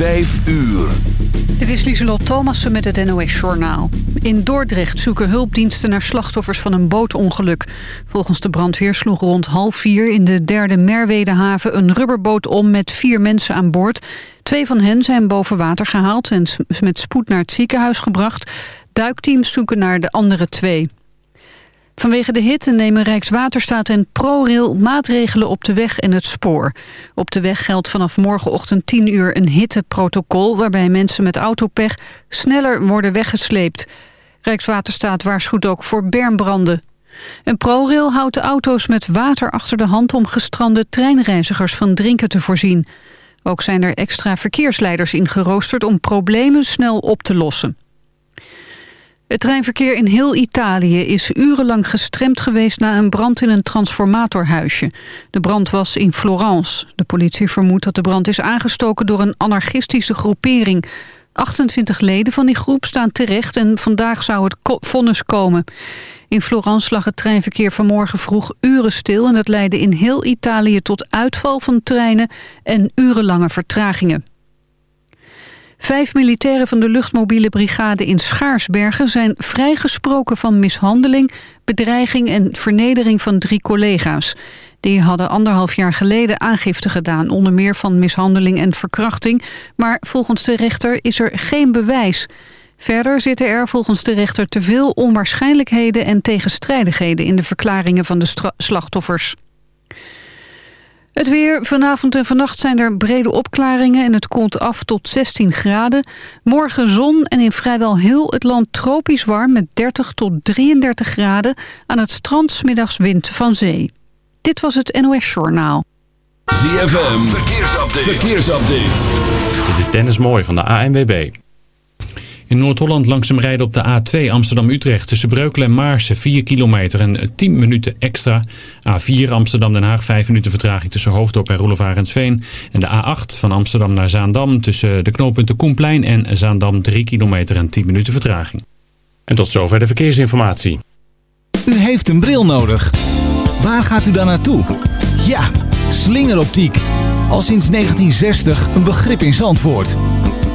Vijf uur. Dit is Lieselot Thomassen met het NOS-journaal. In Dordrecht zoeken hulpdiensten naar slachtoffers van een bootongeluk. Volgens de brandweer sloeg rond half vier in de derde Merwedehaven... een rubberboot om met vier mensen aan boord. Twee van hen zijn boven water gehaald en met spoed naar het ziekenhuis gebracht. Duikteams zoeken naar de andere twee. Vanwege de hitte nemen Rijkswaterstaat en ProRail maatregelen op de weg en het spoor. Op de weg geldt vanaf morgenochtend 10 uur een hitteprotocol... waarbij mensen met autopech sneller worden weggesleept. Rijkswaterstaat waarschuwt ook voor bermbranden. En ProRail houdt de auto's met water achter de hand... om gestrande treinreizigers van drinken te voorzien. Ook zijn er extra verkeersleiders ingeroosterd om problemen snel op te lossen. Het treinverkeer in heel Italië is urenlang gestremd geweest na een brand in een transformatorhuisje. De brand was in Florence. De politie vermoedt dat de brand is aangestoken door een anarchistische groepering. 28 leden van die groep staan terecht en vandaag zou het vonnis komen. In Florence lag het treinverkeer vanmorgen vroeg uren stil... en dat leidde in heel Italië tot uitval van treinen en urenlange vertragingen. Vijf militairen van de luchtmobiele brigade in Schaarsbergen zijn vrijgesproken van mishandeling, bedreiging en vernedering van drie collega's. Die hadden anderhalf jaar geleden aangifte gedaan, onder meer van mishandeling en verkrachting. Maar volgens de rechter is er geen bewijs. Verder zitten er volgens de rechter te veel onwaarschijnlijkheden en tegenstrijdigheden in de verklaringen van de slachtoffers. Het weer. Vanavond en vannacht zijn er brede opklaringen en het koelt af tot 16 graden. Morgen zon en in vrijwel heel het land tropisch warm met 30 tot 33 graden. Aan het strand smiddags wind van zee. Dit was het NOS Journaal. ZFM. Verkeersupdate. Verkeersupdate. Dit is Dennis Mooij van de ANWB. In Noord-Holland langzaam rijden op de A2 Amsterdam-Utrecht tussen Breukelen en Maarsen 4 kilometer en 10 minuten extra. A4 Amsterdam-Den Haag 5 minuten vertraging tussen Hoofddorp en Roelevarensveen. En de A8 van Amsterdam naar Zaandam tussen de knooppunten Koenplein en Zaandam 3 kilometer en 10 minuten vertraging. En tot zover de verkeersinformatie. U heeft een bril nodig. Waar gaat u dan naartoe? Ja, slingeroptiek. Al sinds 1960 een begrip in Zandvoort.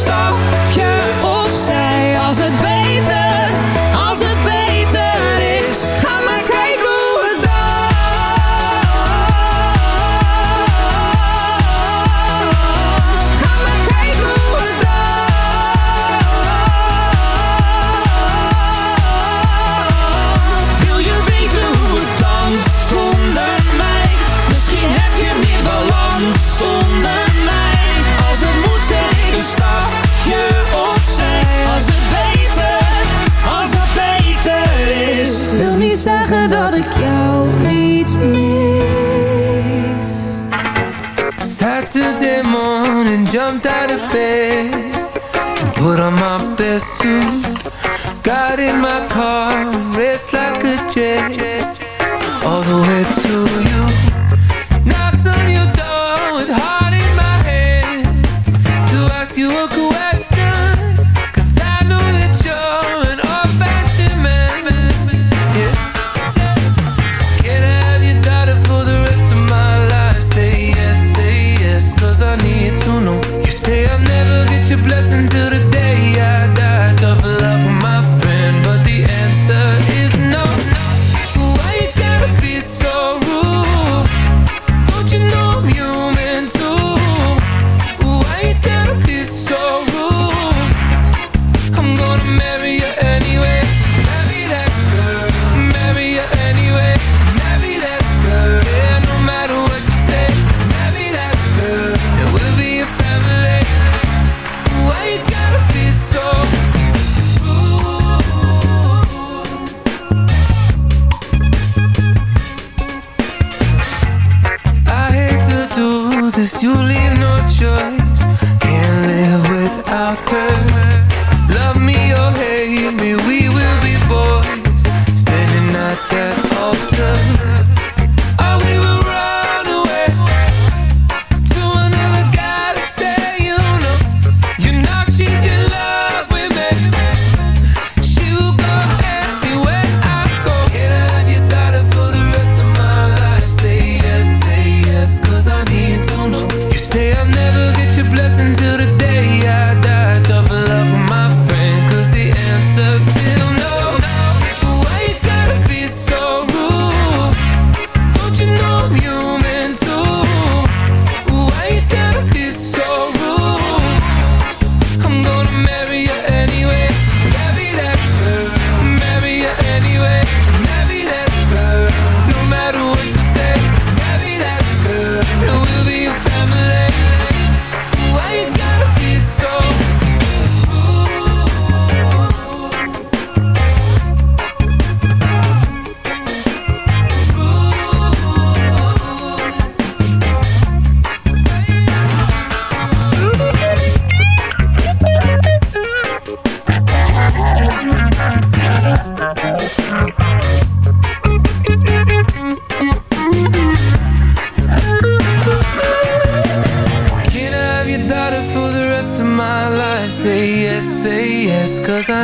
stop.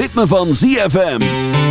ritme van ZFM.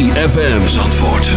ZFM Zandvoort.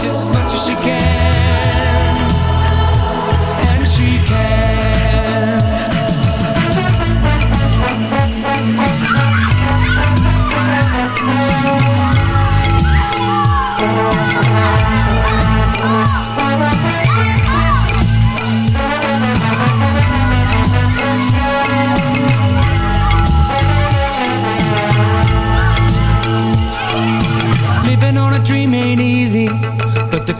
just as much as she can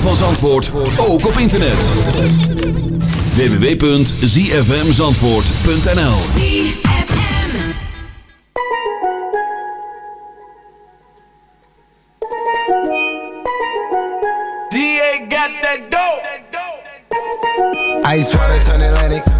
ritme van Zandvoort, ook op internet. www.zfmzandvoort.nl DA got that dope. Ice water turn Atlantic.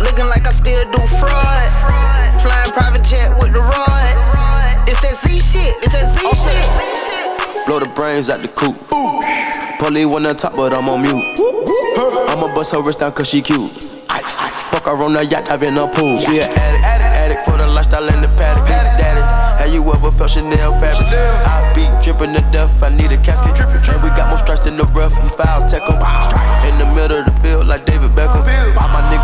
Looking like I still do fraud. Flying private jet with the rod. It's that Z shit, it's that Z oh. shit. Blow the brains out the coop. Polly one on top, but I'm on mute. I'ma bust her wrist down cause she cute. Fuck her on the yacht, I've been a pool. She an addict, addict, addict for the lifestyle and the paddock. Daddy, have you ever felt Chanel fabric? I be dripping to death, I need a casket. drippin' And we got more strikes in the rough, we foul tech 'em. In the middle of the field, like David Beckham. All my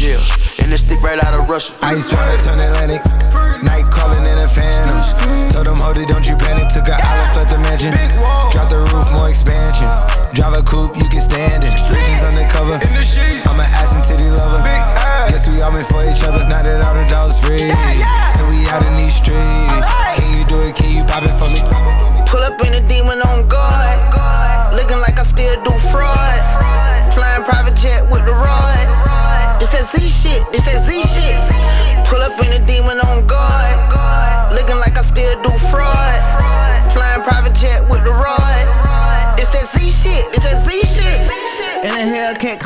Yeah. And this stick right out of Russia. Ice water turn Atlantic. Night calling in a phantom. Told them, hold it, don't you panic. Took a island, left the mansion. Drop the roof, more expansion. Drive a coupe, you can stand it. Bridges undercover. I'm an ass and titty lover. Guess we all meant for each other.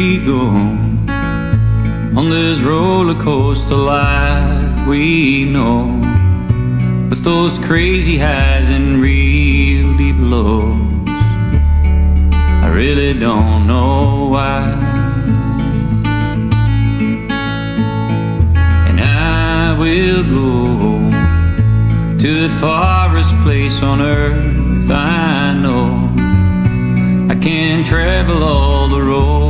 we go home on this roller coaster life we know with those crazy highs and real deep lows. I really don't know why. And I will go to the farthest place on earth I know. I can travel all the road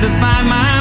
to find my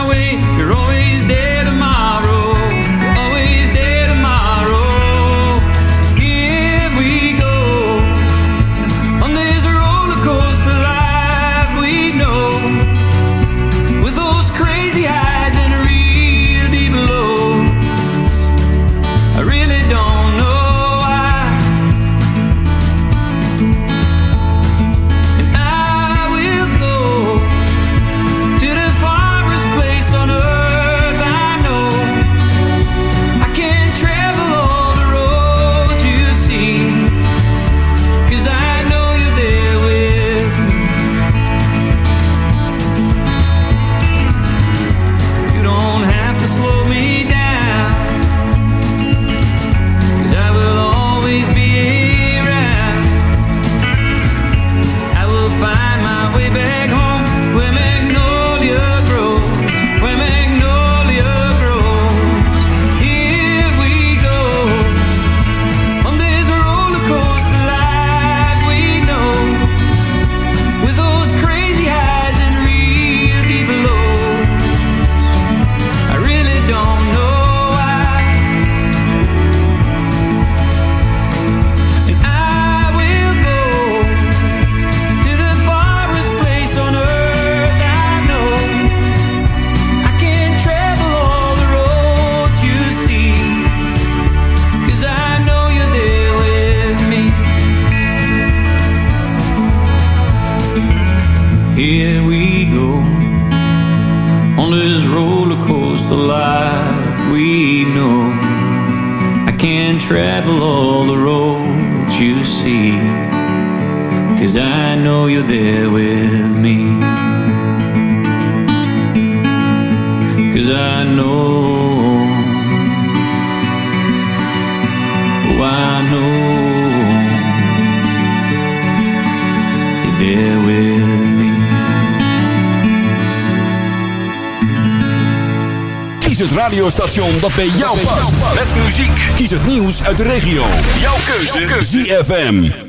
Cause I know you're there with me. Cause I know, oh, I know you're there with me. Kies het radiostation dat bij jou past. Met muziek. Kies het nieuws uit de regio. Jouw keuze. Jouw keuze. ZFM.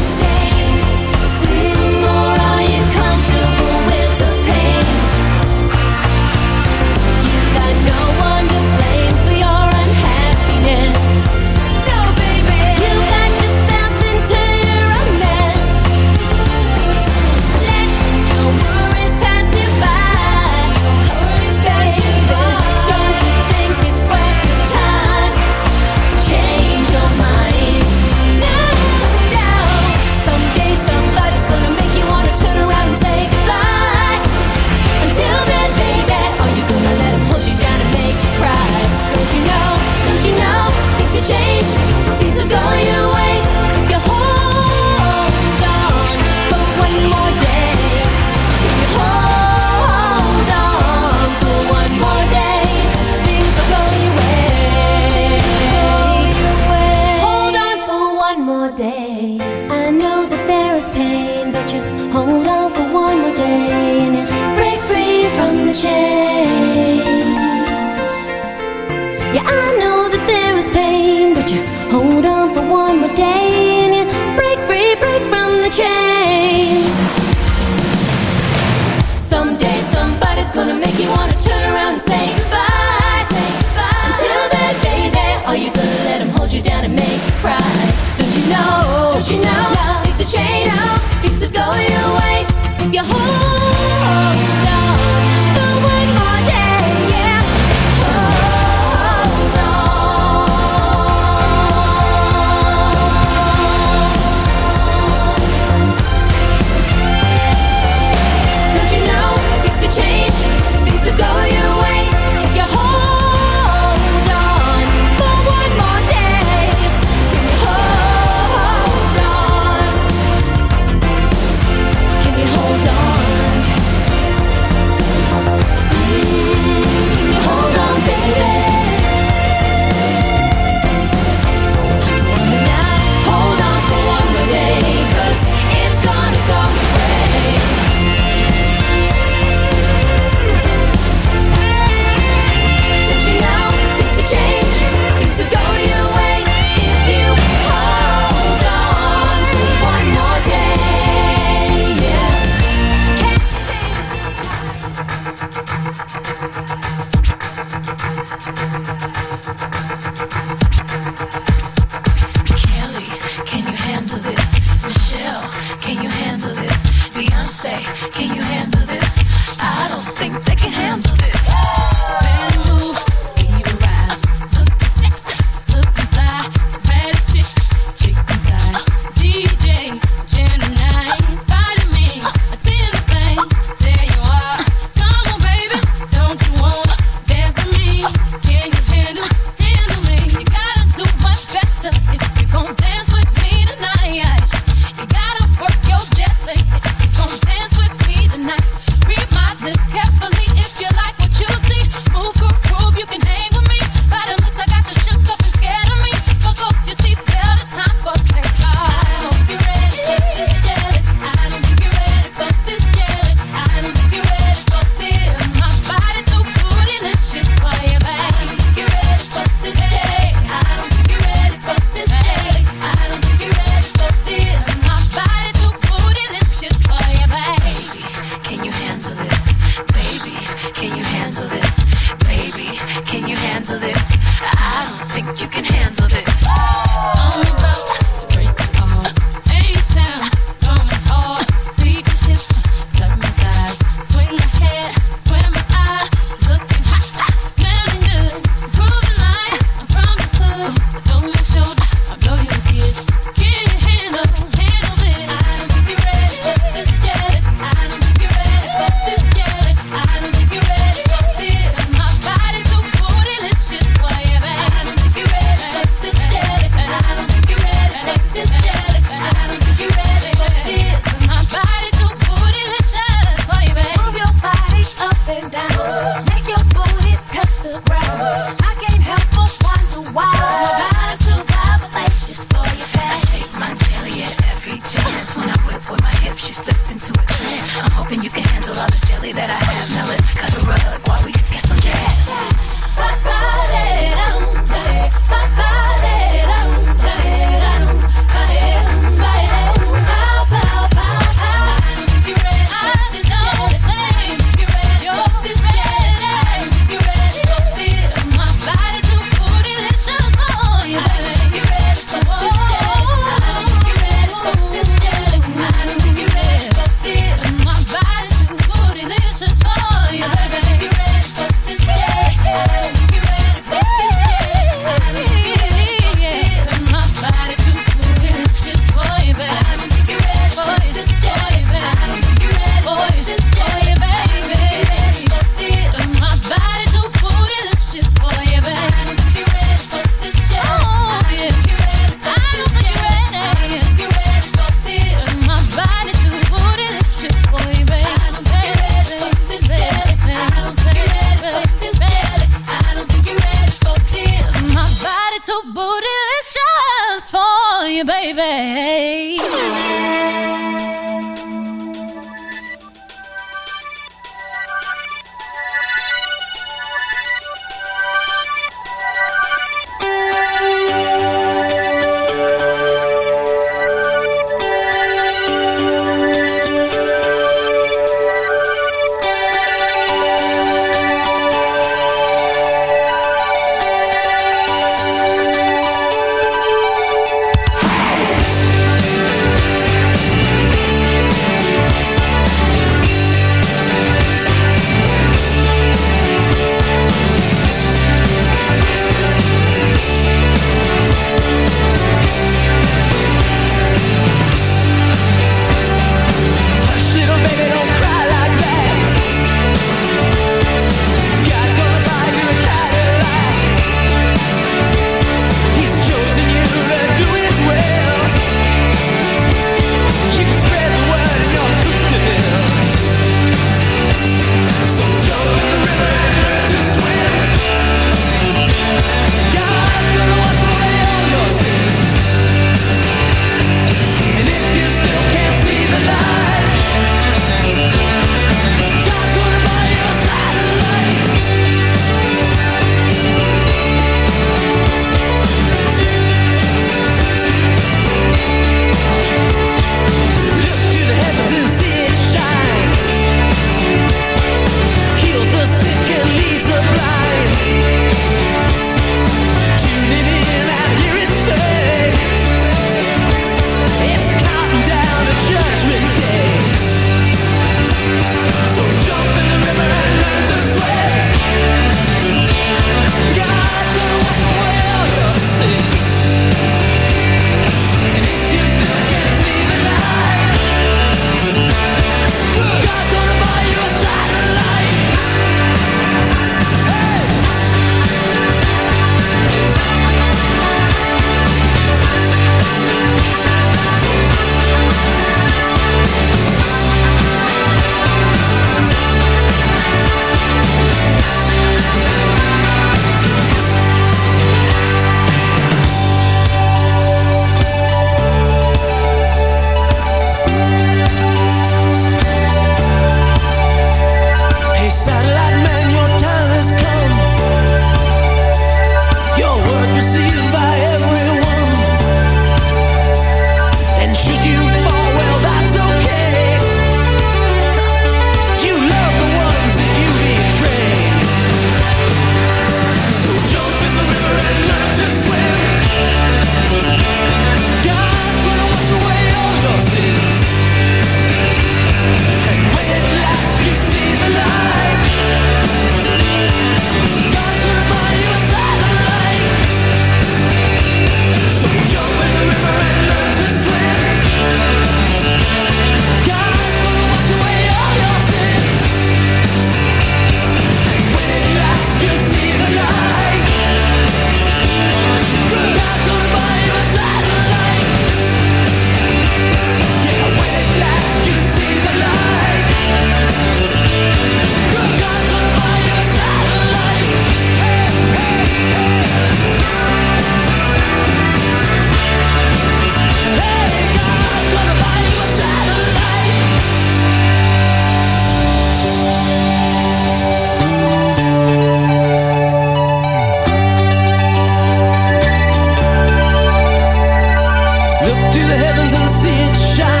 to the heavens and see it shine.